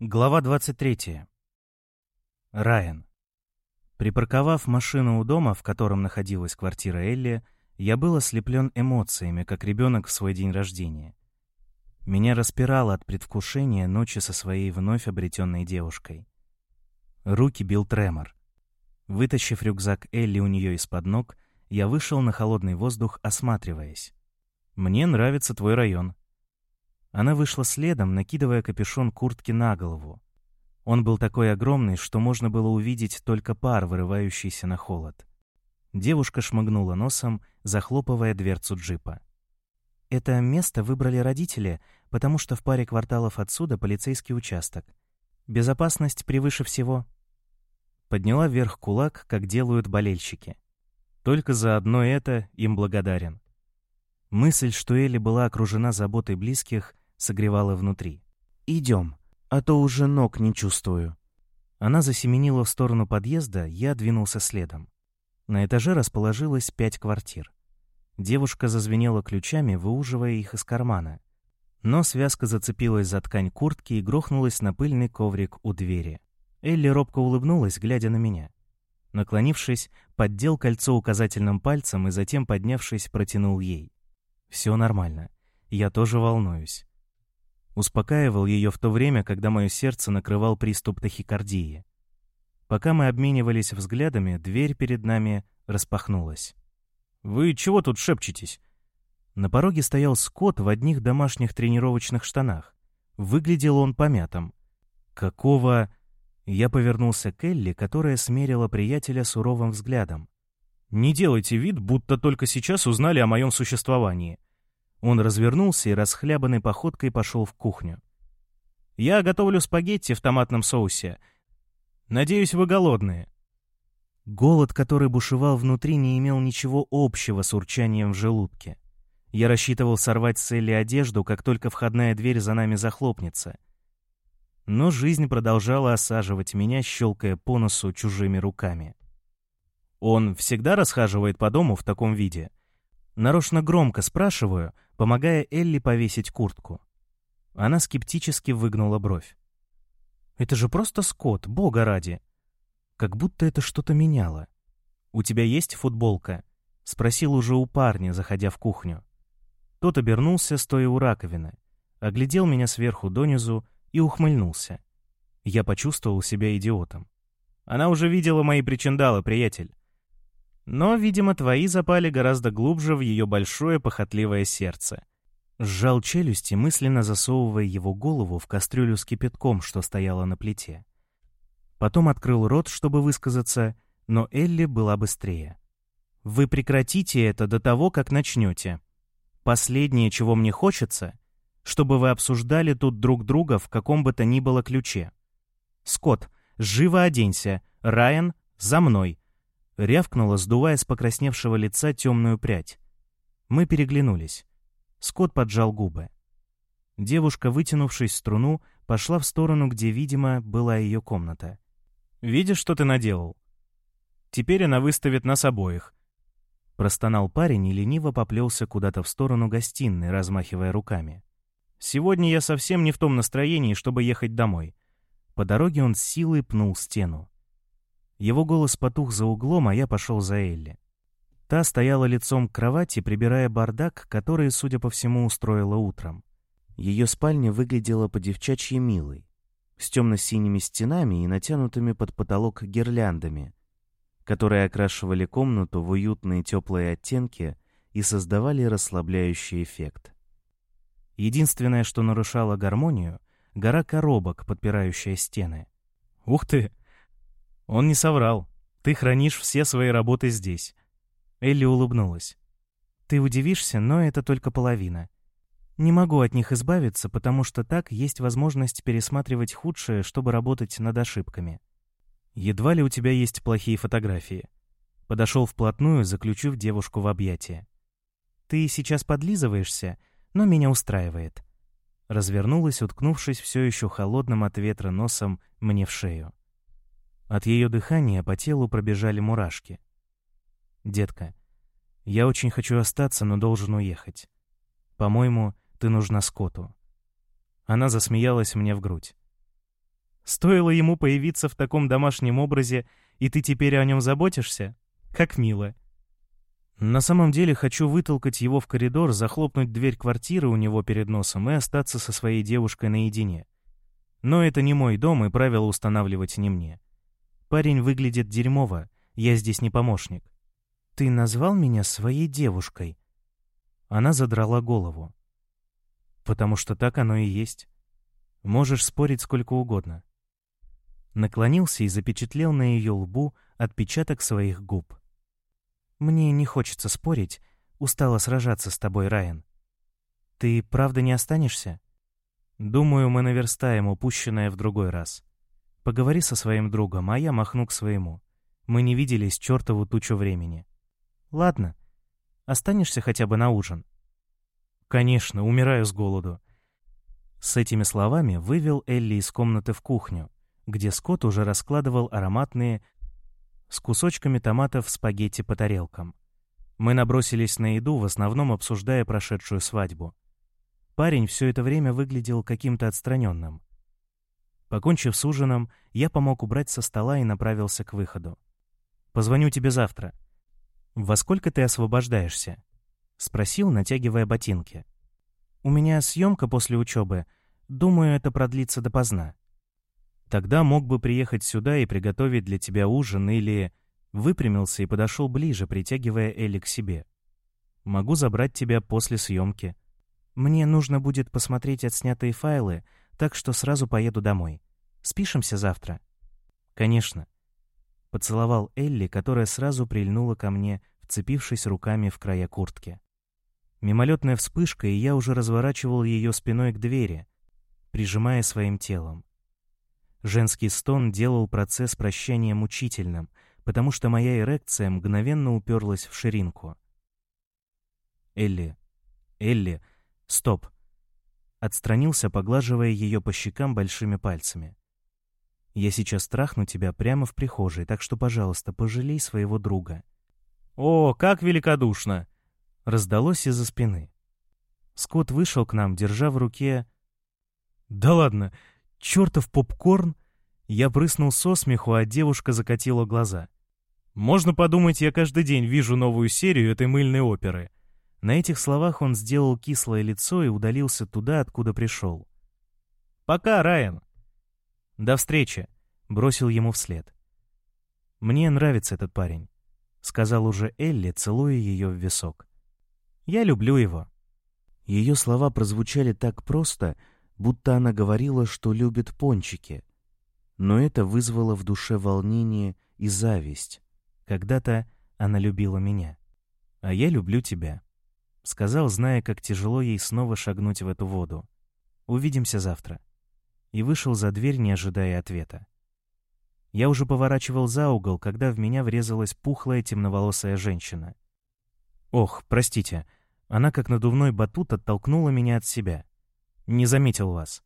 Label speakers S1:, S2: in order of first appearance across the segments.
S1: Глава 23. Райан. Припарковав машину у дома, в котором находилась квартира Элли, я был ослеплен эмоциями, как ребенок в свой день рождения. Меня распирало от предвкушения ночи со своей вновь обретенной девушкой. Руки бил тремор. Вытащив рюкзак Элли у нее из-под ног, я вышел на холодный воздух, осматриваясь. «Мне нравится твой район». Она вышла следом, накидывая капюшон куртки на голову. Он был такой огромный, что можно было увидеть только пар, вырывающийся на холод. Девушка шмыгнула носом, захлопывая дверцу джипа. Это место выбрали родители, потому что в паре кварталов отсюда полицейский участок. Безопасность превыше всего. Подняла вверх кулак, как делают болельщики. Только за одно это им благодарен. Мысль, что Элли была окружена заботой близких, согревала внутри. «Идем, а то уже ног не чувствую». Она засеменила в сторону подъезда, я двинулся следом. На этаже расположилось пять квартир. Девушка зазвенела ключами, выуживая их из кармана. Но связка зацепилась за ткань куртки и грохнулась на пыльный коврик у двери. Элли робко улыбнулась, глядя на меня. Наклонившись, поддел кольцо указательным пальцем и затем, поднявшись, протянул ей. «Все нормально. Я тоже волнуюсь». Успокаивал ее в то время, когда мое сердце накрывал приступ тахикардии. Пока мы обменивались взглядами, дверь перед нами распахнулась. «Вы чего тут шепчетесь?» На пороге стоял Скотт в одних домашних тренировочных штанах. Выглядел он помятым. «Какого...» Я повернулся к Элли, которая смерила приятеля суровым взглядом. «Не делайте вид, будто только сейчас узнали о моем существовании». Он развернулся и расхлябанной походкой пошел в кухню. «Я готовлю спагетти в томатном соусе. Надеюсь, вы голодные». Голод, который бушевал внутри, не имел ничего общего с урчанием в желудке. Я рассчитывал сорвать с Элли одежду, как только входная дверь за нами захлопнется. Но жизнь продолжала осаживать меня, щелкая по носу чужими руками. Он всегда расхаживает по дому в таком виде. Нарочно громко спрашиваю, помогая Элли повесить куртку. Она скептически выгнула бровь. «Это же просто скот, бога ради!» Как будто это что-то меняло. «У тебя есть футболка?» — спросил уже у парня, заходя в кухню. Тот обернулся, стоя у раковины, оглядел меня сверху донизу и ухмыльнулся. Я почувствовал себя идиотом. Она уже видела мои причиндалы, приятель. Но, видимо, твои запали гораздо глубже в ее большое похотливое сердце. Сжал челюсти, мысленно засовывая его голову в кастрюлю с кипятком, что стояла на плите. Потом открыл рот, чтобы высказаться, но Элли была быстрее. «Вы прекратите это до того, как начнете. Последнее, чего мне хочется, чтобы вы обсуждали тут друг друга в каком бы то ни было ключе. Скотт, живо оденься. Райан, за мной!» Рявкнула, сдувая с покрасневшего лица темную прядь. Мы переглянулись. Скотт поджал губы. Девушка, вытянувшись в струну, пошла в сторону, где, видимо, была ее комната. Видишь, что ты наделал? Теперь она выставит нас обоих. Простонал парень и лениво поплелся куда-то в сторону гостиной, размахивая руками. Сегодня я совсем не в том настроении, чтобы ехать домой. По дороге он с силой пнул стену. Его голос потух за углом, а я пошел за Элли. Та стояла лицом к кровати, прибирая бардак, который, судя по всему, устроила утром. Ее спальня выглядела по-девчачьи милой с темно-синими стенами и натянутыми под потолок гирляндами, которые окрашивали комнату в уютные теплые оттенки и создавали расслабляющий эффект. Единственное, что нарушало гармонию — гора коробок, подпирающая стены. «Ух ты! Он не соврал. Ты хранишь все свои работы здесь». Элли улыбнулась. «Ты удивишься, но это только половина. Не могу от них избавиться, потому что так есть возможность пересматривать худшее, чтобы работать над ошибками. Едва ли у тебя есть плохие фотографии. Подошел вплотную, заключив девушку в объятия. Ты сейчас подлизываешься, но меня устраивает. Развернулась, уткнувшись все еще холодным от ветра носом мне в шею. От ее дыхания по телу пробежали мурашки. «Детка, Я очень хочу остаться, но должен уехать. По-моему, ты нужна Скотту». Она засмеялась мне в грудь. «Стоило ему появиться в таком домашнем образе, и ты теперь о нем заботишься? Как мило!» На самом деле хочу вытолкать его в коридор, захлопнуть дверь квартиры у него перед носом и остаться со своей девушкой наедине. Но это не мой дом, и правила устанавливать не мне. Парень выглядит дерьмово, я здесь не помощник. «Ты назвал меня своей девушкой?» Она задрала голову. «Потому что так оно и есть. Можешь спорить сколько угодно». Наклонился и запечатлел на ее лбу отпечаток своих губ. «Мне не хочется спорить. Устала сражаться с тобой, Райан. Ты правда не останешься?» «Думаю, мы наверстаем упущенное в другой раз. Поговори со своим другом, а я махну к своему. Мы не виделись чертову тучу времени». «Ладно. Останешься хотя бы на ужин?» «Конечно, умираю с голоду». С этими словами вывел Элли из комнаты в кухню, где Скотт уже раскладывал ароматные с кусочками томатов спагетти по тарелкам. Мы набросились на еду, в основном обсуждая прошедшую свадьбу. Парень все это время выглядел каким-то отстраненным. Покончив с ужином, я помог убрать со стола и направился к выходу. «Позвоню тебе завтра». «Во сколько ты освобождаешься?» — спросил, натягивая ботинки. «У меня съемка после учебы. Думаю, это продлится допоздна». Тогда мог бы приехать сюда и приготовить для тебя ужин или...» Выпрямился и подошел ближе, притягивая Элли к себе. «Могу забрать тебя после съемки. Мне нужно будет посмотреть отснятые файлы, так что сразу поеду домой. Спишемся завтра?» «Конечно». Поцеловал Элли, которая сразу прильнула ко мне, вцепившись руками в края куртки. Мимолетная вспышка, и я уже разворачивал ее спиной к двери, прижимая своим телом. Женский стон делал процесс прощания мучительным, потому что моя эрекция мгновенно уперлась в ширинку. «Элли! Элли! Стоп!» Отстранился, поглаживая ее по щекам большими пальцами. «Я сейчас трахну тебя прямо в прихожей, так что, пожалуйста, пожалей своего друга». «О, как великодушно!» Раздалось из-за спины. Скотт вышел к нам, держа в руке... «Да ладно, чертов попкорн!» Я прыснул со смеху, а девушка закатила глаза. «Можно подумать, я каждый день вижу новую серию этой мыльной оперы». На этих словах он сделал кислое лицо и удалился туда, откуда пришел. «Пока, Райан!» «До встречи!» — бросил ему вслед. «Мне нравится этот парень», — сказал уже Элли, целуя ее в висок. «Я люблю его». Ее слова прозвучали так просто, будто она говорила, что любит пончики. Но это вызвало в душе волнение и зависть. Когда-то она любила меня. А я люблю тебя. Сказал, зная, как тяжело ей снова шагнуть в эту воду. Увидимся завтра. И вышел за дверь, не ожидая ответа. Я уже поворачивал за угол, когда в меня врезалась пухлая темноволосая женщина. Ох, простите, она как надувной батут оттолкнула меня от себя. Не заметил вас.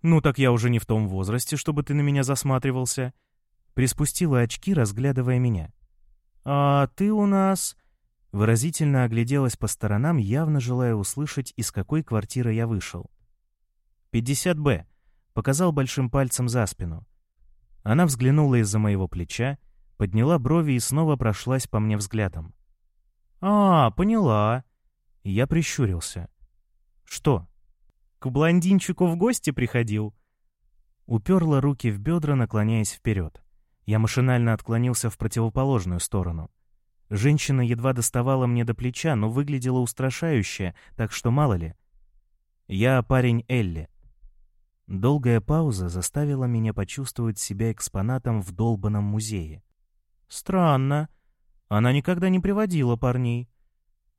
S1: «Ну так я уже не в том возрасте, чтобы ты на меня засматривался». Приспустила очки, разглядывая меня. «А ты у нас...» Выразительно огляделась по сторонам, явно желая услышать, из какой квартиры я вышел. «50 Б», — показал большим пальцем за спину. Она взглянула из-за моего плеча, подняла брови и снова прошлась по мне взглядом. «А, поняла». Я прищурился. «Что?» К блондинчику в гости приходил?» Уперла руки в бедра, наклоняясь вперед. Я машинально отклонился в противоположную сторону. Женщина едва доставала мне до плеча, но выглядела устрашающе, так что мало ли. Я парень Элли. Долгая пауза заставила меня почувствовать себя экспонатом в долбанном музее. Странно. Она никогда не приводила парней.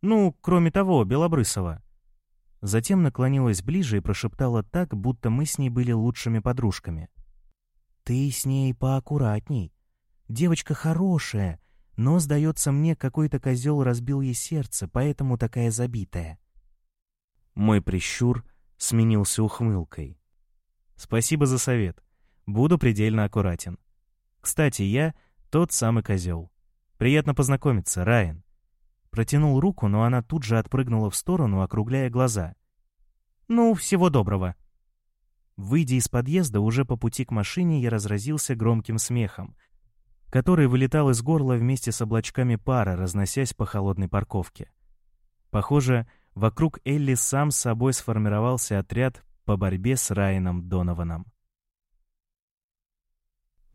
S1: Ну, кроме того, Белобрысова. Затем наклонилась ближе и прошептала так, будто мы с ней были лучшими подружками. «Ты с ней поаккуратней. Девочка хорошая, но, сдается мне, какой-то козел разбил ей сердце, поэтому такая забитая». Мой прищур сменился ухмылкой. «Спасибо за совет. Буду предельно аккуратен. Кстати, я тот самый козел. Приятно познакомиться, Райан. Протянул руку, но она тут же отпрыгнула в сторону, округляя глаза. «Ну, всего доброго». Выйдя из подъезда, уже по пути к машине я разразился громким смехом, который вылетал из горла вместе с облачками пара, разносясь по холодной парковке. Похоже, вокруг Элли сам с собой сформировался отряд по борьбе с Райаном Донованом.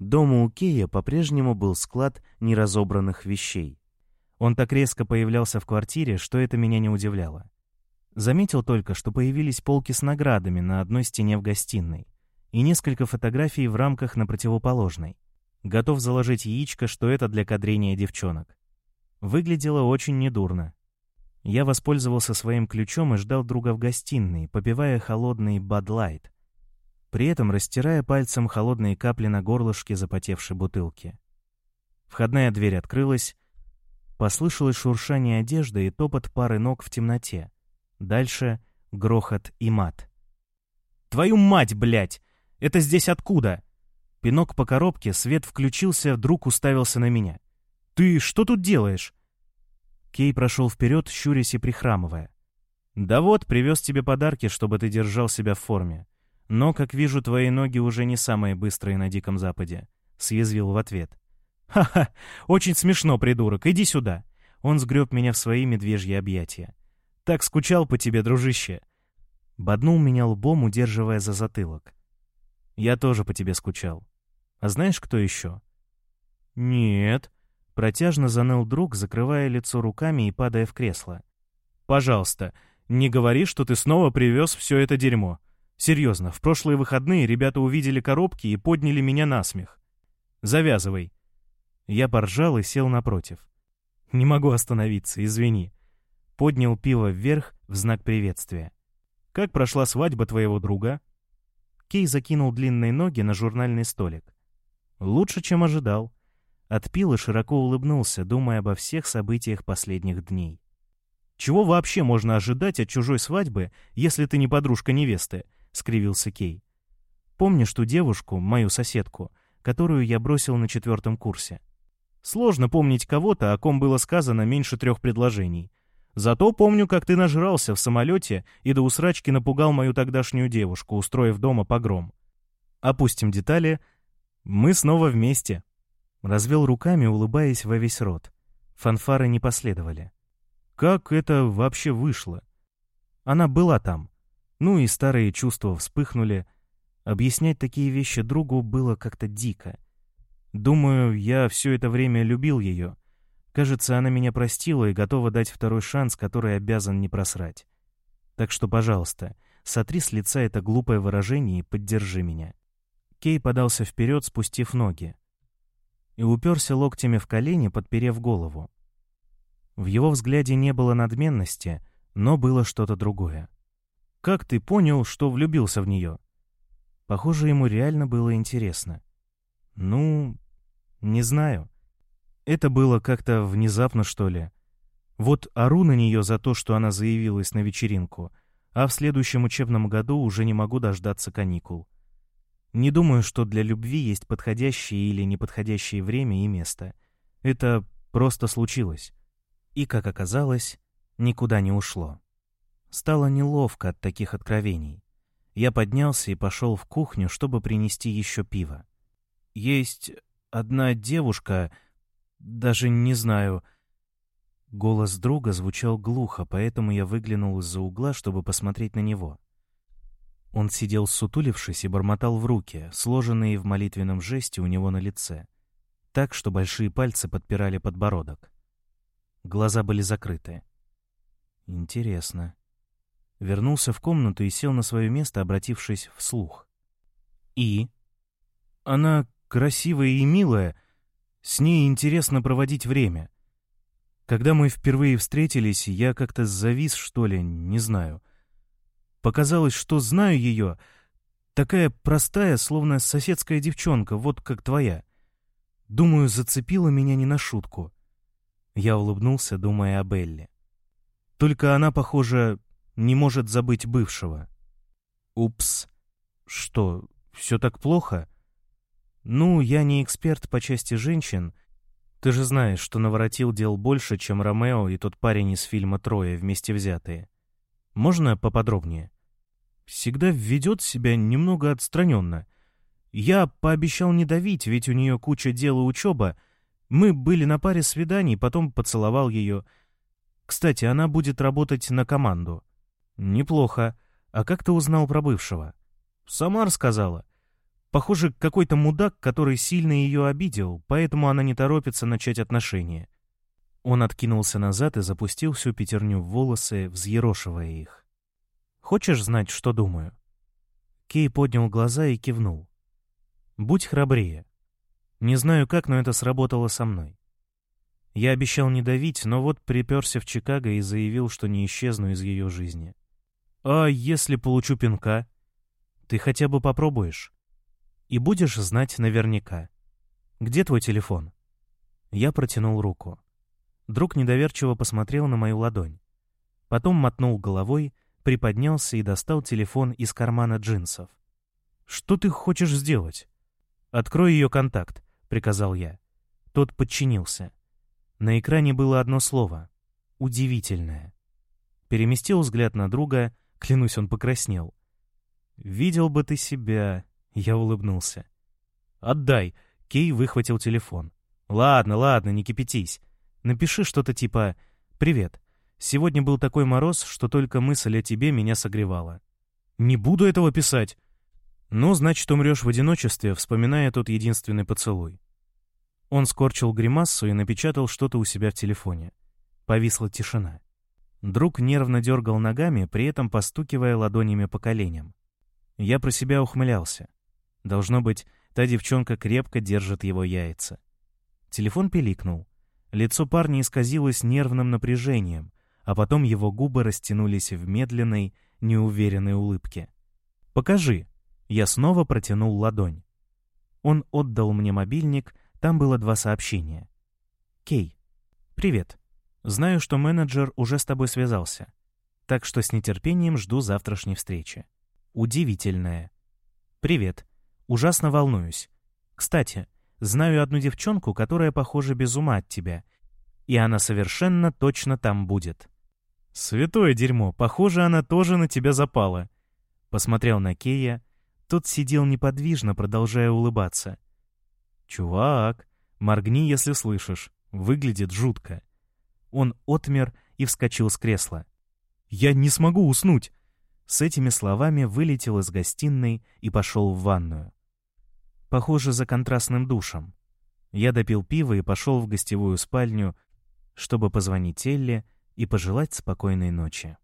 S1: Дома у Кея по-прежнему был склад неразобранных вещей. Он так резко появлялся в квартире, что это меня не удивляло. Заметил только, что появились полки с наградами на одной стене в гостиной и несколько фотографий в рамках на противоположной. Готов заложить яичко, что это для кадрения девчонок. Выглядело очень недурно. Я воспользовался своим ключом и ждал друга в гостиной, попивая холодный Light, при этом растирая пальцем холодные капли на горлышке запотевшей бутылки. Входная дверь открылась, послышалось шуршание одежды и топот пары ног в темноте. Дальше грохот и мат. «Твою мать, блядь! Это здесь откуда?» Пинок по коробке, свет включился, вдруг уставился на меня. «Ты что тут делаешь?» Кей прошел вперед, щурясь и прихрамывая. «Да вот, привез тебе подарки, чтобы ты держал себя в форме. Но, как вижу, твои ноги уже не самые быстрые на Диком Западе», — съязвил в ответ. «Ха-ха! Очень смешно, придурок, иди сюда!» Он сгреб меня в свои медвежьи объятия. «Так скучал по тебе, дружище!» Боднул меня лбом, удерживая за затылок. «Я тоже по тебе скучал. А знаешь, кто еще?» «Нет», Протяжно заныл друг, закрывая лицо руками и падая в кресло. «Пожалуйста, не говори, что ты снова привез все это дерьмо. Серьезно, в прошлые выходные ребята увидели коробки и подняли меня на смех. Завязывай». Я поржал и сел напротив. «Не могу остановиться, извини». Поднял пиво вверх в знак приветствия. «Как прошла свадьба твоего друга?» Кей закинул длинные ноги на журнальный столик. «Лучше, чем ожидал». Отпил и широко улыбнулся, думая обо всех событиях последних дней. «Чего вообще можно ожидать от чужой свадьбы, если ты не подружка невесты?» — скривился Кей. «Помнишь ту девушку, мою соседку, которую я бросил на четвертом курсе? Сложно помнить кого-то, о ком было сказано меньше трех предложений. Зато помню, как ты нажрался в самолете и до усрачки напугал мою тогдашнюю девушку, устроив дома погром. Опустим детали. Мы снова вместе». Развел руками, улыбаясь во весь рот. Фанфары не последовали. Как это вообще вышло? Она была там. Ну и старые чувства вспыхнули. Объяснять такие вещи другу было как-то дико. Думаю, я все это время любил ее. Кажется, она меня простила и готова дать второй шанс, который обязан не просрать. Так что, пожалуйста, сотри с лица это глупое выражение и поддержи меня. Кей подался вперед, спустив ноги и уперся локтями в колени, подперев голову. В его взгляде не было надменности, но было что-то другое. «Как ты понял, что влюбился в нее?» Похоже, ему реально было интересно. «Ну, не знаю. Это было как-то внезапно, что ли. Вот ору на нее за то, что она заявилась на вечеринку, а в следующем учебном году уже не могу дождаться каникул. Не думаю, что для любви есть подходящее или неподходящее время и место. Это просто случилось. И, как оказалось, никуда не ушло. Стало неловко от таких откровений. Я поднялся и пошел в кухню, чтобы принести еще пиво. Есть одна девушка, даже не знаю... Голос друга звучал глухо, поэтому я выглянул из-за угла, чтобы посмотреть на него. Он сидел сутулившись и бормотал в руки, сложенные в молитвенном жесте у него на лице, так, что большие пальцы подпирали подбородок. Глаза были закрыты. Интересно. Вернулся в комнату и сел на свое место, обратившись вслух. И? Она красивая и милая, с ней интересно проводить время. Когда мы впервые встретились, я как-то завис, что ли, не знаю. Показалось, что знаю ее. Такая простая, словно соседская девчонка, вот как твоя. Думаю, зацепила меня не на шутку. Я улыбнулся, думая об Элли. Только она, похоже, не может забыть бывшего. Упс. Что, все так плохо? Ну, я не эксперт по части женщин. Ты же знаешь, что наворотил дел больше, чем Ромео и тот парень из фильма «Трое» вместе взятые. Можно поподробнее? Всегда ведет себя немного отстраненно. Я пообещал не давить, ведь у нее куча дел и учеба. Мы были на паре свиданий, потом поцеловал ее. Кстати, она будет работать на команду. Неплохо. А как ты узнал про бывшего? Сама рассказала. Похоже, какой-то мудак, который сильно ее обидел, поэтому она не торопится начать отношения. Он откинулся назад и запустил всю пятерню в волосы, взъерошивая их. «Хочешь знать, что думаю?» Кей поднял глаза и кивнул. «Будь храбрее. Не знаю как, но это сработало со мной. Я обещал не давить, но вот приперся в Чикаго и заявил, что не исчезну из ее жизни. А если получу пинка? Ты хотя бы попробуешь?» И будешь знать наверняка. Где твой телефон?» Я протянул руку. Друг недоверчиво посмотрел на мою ладонь. Потом мотнул головой, приподнялся и достал телефон из кармана джинсов. «Что ты хочешь сделать?» «Открой ее контакт», — приказал я. Тот подчинился. На экране было одно слово — «удивительное». Переместил взгляд на друга, клянусь, он покраснел. «Видел бы ты себя, я улыбнулся. «Отдай!» Кей выхватил телефон. «Ладно, ладно, не кипятись. Напиши что-то типа «Привет. Сегодня был такой мороз, что только мысль о тебе меня согревала». «Не буду этого писать!» «Ну, значит, умрешь в одиночестве, вспоминая тот единственный поцелуй». Он скорчил гримассу и напечатал что-то у себя в телефоне. Повисла тишина. Друг нервно дергал ногами, при этом постукивая ладонями по коленям. Я про себя ухмылялся. Должно быть, та девчонка крепко держит его яйца. Телефон пиликнул. Лицо парня исказилось нервным напряжением, а потом его губы растянулись в медленной, неуверенной улыбке. «Покажи!» Я снова протянул ладонь. Он отдал мне мобильник, там было два сообщения. «Кей, привет. Знаю, что менеджер уже с тобой связался, так что с нетерпением жду завтрашней встречи. Удивительная. Привет. Ужасно волнуюсь. Кстати, знаю одну девчонку, которая, похоже, без ума от тебя. И она совершенно точно там будет. Святое дерьмо, похоже, она тоже на тебя запала. Посмотрел на Кея. Тот сидел неподвижно, продолжая улыбаться. «Чувак, моргни, если слышишь. Выглядит жутко». Он отмер и вскочил с кресла. «Я не смогу уснуть!» С этими словами вылетел из гостиной и пошел в ванную. Похоже, за контрастным душем. Я допил пиво и пошел в гостевую спальню, чтобы позвонить Элле и пожелать спокойной ночи.